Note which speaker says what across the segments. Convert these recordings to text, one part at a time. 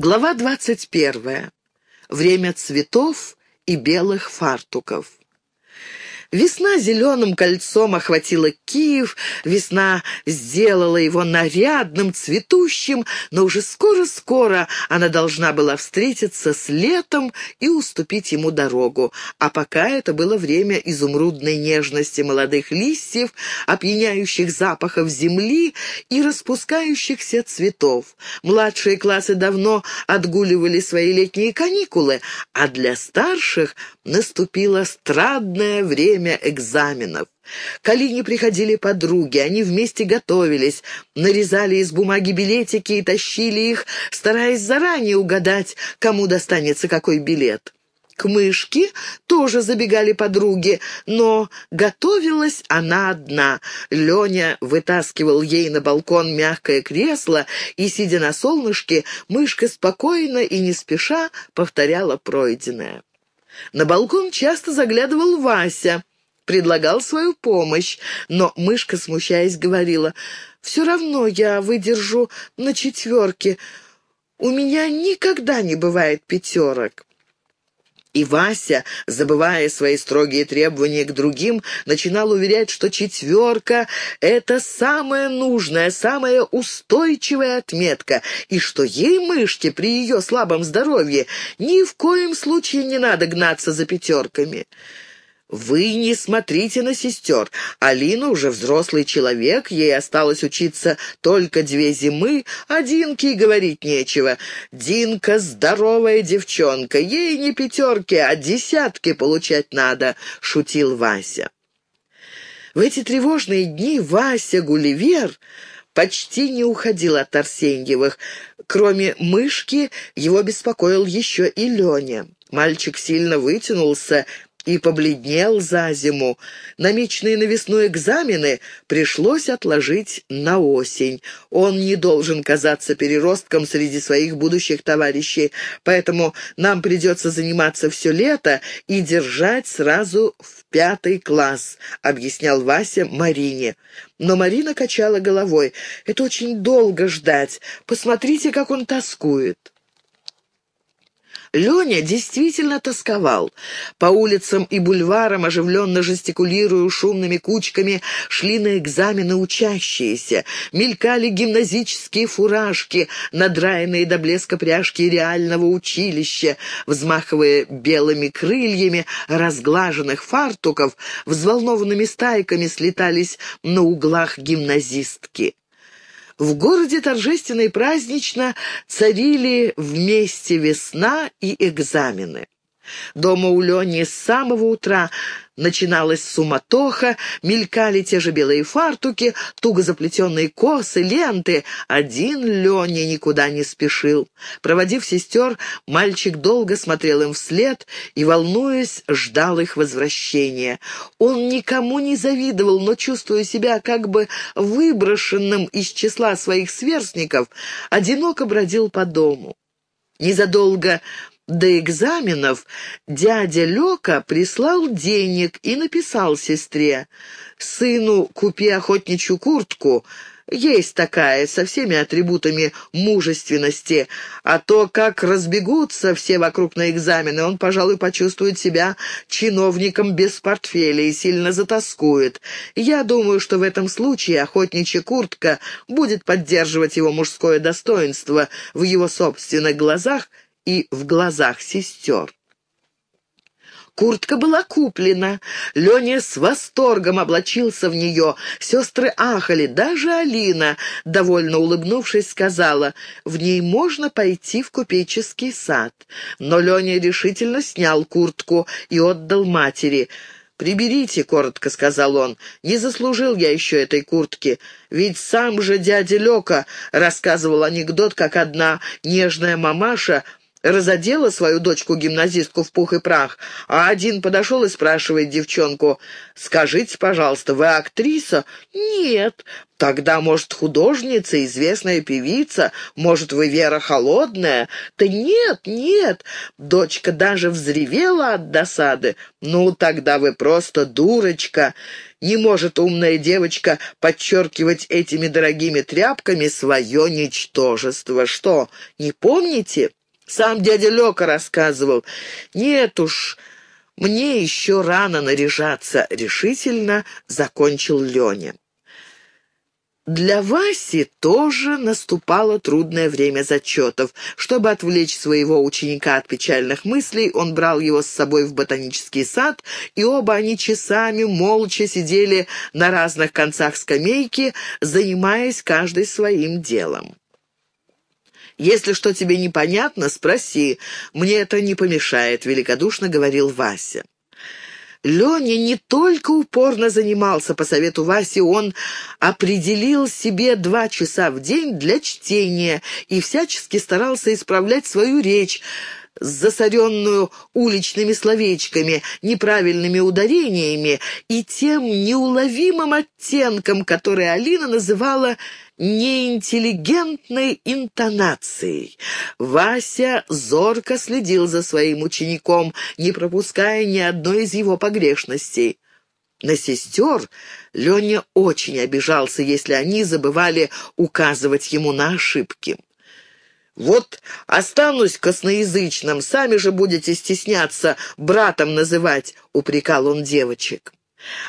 Speaker 1: Глава 21. Время цветов и белых фартуков. Весна зеленым кольцом охватила Киев, весна сделала его нарядным, цветущим, но уже скоро-скоро она должна была встретиться с летом и уступить ему дорогу. А пока это было время изумрудной нежности молодых листьев, опьяняющих запахов земли и распускающихся цветов. Младшие классы давно отгуливали свои летние каникулы, а для старших наступило страдное время время экзаменов. К Алине приходили подруги, они вместе готовились, нарезали из бумаги билетики и тащили их, стараясь заранее угадать, кому достанется какой билет. К мышке тоже забегали подруги, но готовилась она одна. Леня вытаскивал ей на балкон мягкое кресло, и, сидя на солнышке, мышка спокойно и не спеша повторяла пройденное. На балкон часто заглядывал Вася предлагал свою помощь, но мышка, смущаясь, говорила, «Все равно я выдержу на четверке. У меня никогда не бывает пятерок». И Вася, забывая свои строгие требования к другим, начинал уверять, что четверка — это самая нужная, самая устойчивая отметка, и что ей, мышке, при ее слабом здоровье, ни в коем случае не надо гнаться за пятерками. «Вы не смотрите на сестер. Алина уже взрослый человек, ей осталось учиться только две зимы, а Динке и говорить нечего. Динка здоровая девчонка, ей не пятерки, а десятки получать надо», — шутил Вася. В эти тревожные дни Вася Гулливер почти не уходил от Арсеньевых. Кроме мышки, его беспокоил еще и Леня. Мальчик сильно вытянулся и побледнел за зиму. Намеченные на весну экзамены пришлось отложить на осень. Он не должен казаться переростком среди своих будущих товарищей, поэтому нам придется заниматься все лето и держать сразу в пятый класс», — объяснял Вася Марине. Но Марина качала головой. «Это очень долго ждать. Посмотрите, как он тоскует». Леня действительно тосковал. По улицам и бульварам, оживленно жестикулируя шумными кучками, шли на экзамены учащиеся. Мелькали гимназические фуражки, надраенные до блеска пряжки реального училища, взмахивая белыми крыльями разглаженных фартуков, взволнованными стайками слетались на углах гимназистки. В городе торжественно и празднично царили вместе весна и экзамены. Дома у Лени с самого утра начиналась суматоха, мелькали те же белые фартуки, туго заплетенные косы, ленты. Один Леня никуда не спешил. Проводив сестер, мальчик долго смотрел им вслед и, волнуясь, ждал их возвращения. Он никому не завидовал, но, чувствуя себя как бы выброшенным из числа своих сверстников, одиноко бродил по дому. Незадолго до экзаменов дядя Лёка прислал денег и написал сестре «Сыну купи охотничью куртку». Есть такая, со всеми атрибутами мужественности. А то, как разбегутся все вокруг на экзамены, он, пожалуй, почувствует себя чиновником без портфеля и сильно затаскует. Я думаю, что в этом случае охотничья куртка будет поддерживать его мужское достоинство в его собственных глазах и в глазах сестер. Куртка была куплена. Леня с восторгом облачился в нее. Сестры ахали, даже Алина, довольно улыбнувшись, сказала, в ней можно пойти в купеческий сад. Но Леня решительно снял куртку и отдал матери. «Приберите», — коротко сказал он, — «не заслужил я еще этой куртки. Ведь сам же дядя Лёка рассказывал анекдот, как одна нежная мамаша разодела свою дочку-гимназистку в пух и прах, а один подошел и спрашивает девчонку, «Скажите, пожалуйста, вы актриса?» «Нет». «Тогда, может, художница, известная певица? Может, вы Вера Холодная?» «Да нет, нет». Дочка даже взревела от досады. «Ну, тогда вы просто дурочка». Не может умная девочка подчеркивать этими дорогими тряпками свое ничтожество. Что, не помните? Сам дядя Лёка рассказывал. Нет уж, мне еще рано наряжаться, решительно закончил Леня. Для Васи тоже наступало трудное время зачетов. Чтобы отвлечь своего ученика от печальных мыслей, он брал его с собой в ботанический сад, и оба они часами молча сидели на разных концах скамейки, занимаясь каждый своим делом. «Если что тебе непонятно, спроси. Мне это не помешает», — великодушно говорил Вася. Леня не только упорно занимался по совету Васи, он определил себе два часа в день для чтения и всячески старался исправлять свою речь, засоренную уличными словечками, неправильными ударениями и тем неуловимым оттенком, который Алина называла неинтеллигентной интонацией. Вася зорко следил за своим учеником, не пропуская ни одной из его погрешностей. На сестер Леня очень обижался, если они забывали указывать ему на ошибки. «Вот останусь косноязычным, сами же будете стесняться братом называть», — упрекал он девочек.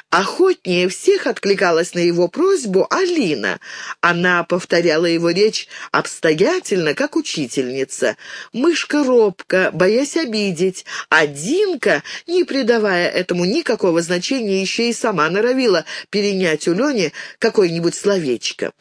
Speaker 1: Охотнее всех откликалась на его просьбу Алина. Она повторяла его речь обстоятельно, как учительница. Мышка робко, боясь обидеть, а Динка, не придавая этому никакого значения, еще и сама норовила перенять у Лени какое-нибудь словечко.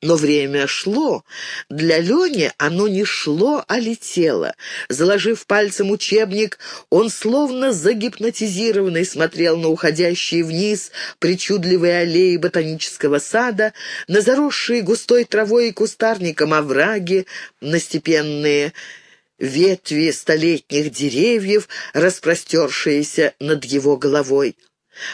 Speaker 1: Но время шло. Для Лени оно не шло, а летело. Заложив пальцем учебник, он словно загипнотизированный смотрел на уходящие вниз причудливые аллеи ботанического сада, на заросшие густой травой и кустарником овраги, на степенные ветви столетних деревьев, распростершиеся над его головой.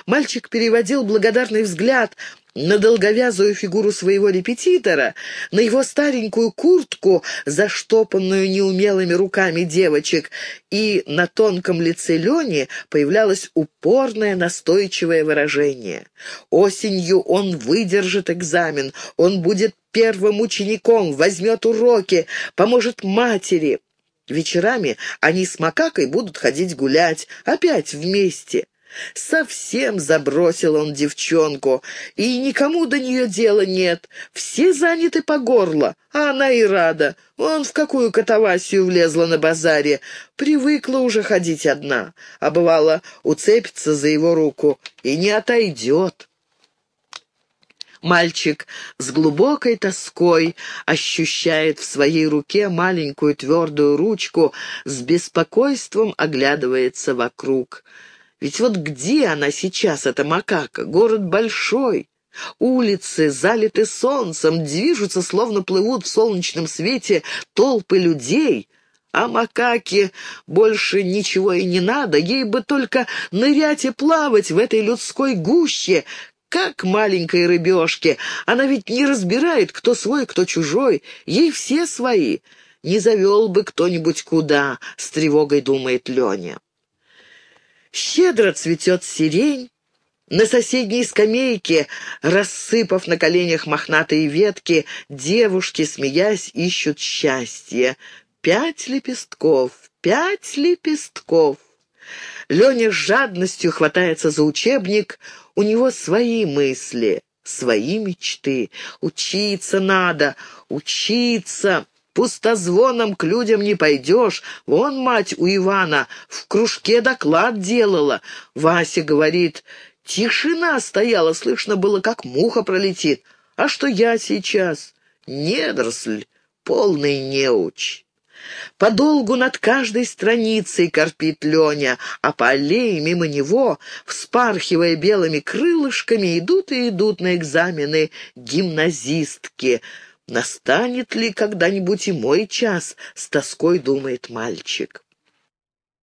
Speaker 1: Мальчик переводил благодарный взгляд на долговязую фигуру своего репетитора, на его старенькую куртку, заштопанную неумелыми руками девочек, и на тонком лице Лени появлялось упорное настойчивое выражение. Осенью он выдержит экзамен, он будет первым учеником, возьмет уроки, поможет матери. Вечерами они с макакой будут ходить гулять, опять вместе. Совсем забросил он девчонку, и никому до нее дела нет. Все заняты по горло, а она и рада. Он в какую катавасию влезла на базаре. Привыкла уже ходить одна, а бывало уцепится за его руку и не отойдет. Мальчик с глубокой тоской ощущает в своей руке маленькую твердую ручку, с беспокойством оглядывается вокруг — ведь вот где она сейчас, эта макака? Город большой. Улицы залиты солнцем, движутся, словно плывут в солнечном свете толпы людей. А макаке больше ничего и не надо, ей бы только нырять и плавать в этой людской гуще, как маленькой рыбешке. Она ведь не разбирает, кто свой, кто чужой, ей все свои. Не завел бы кто-нибудь куда, с тревогой думает Леня. Щедро цветет сирень. На соседней скамейке, рассыпав на коленях мохнатые ветки, девушки, смеясь, ищут счастье. Пять лепестков, пять лепестков. Леня с жадностью хватается за учебник, у него свои мысли, свои мечты. Учиться надо, учиться. Пустозвоном к людям не пойдешь. Вон мать у Ивана в кружке доклад делала. Вася говорит, тишина стояла, слышно было, как муха пролетит. А что я сейчас? Недоросль, полный неуч. Подолгу над каждой страницей корпит Леня, а по аллее мимо него, вспархивая белыми крылышками, идут и идут на экзамены гимназистки — Настанет ли когда-нибудь и мой час, с тоской думает мальчик.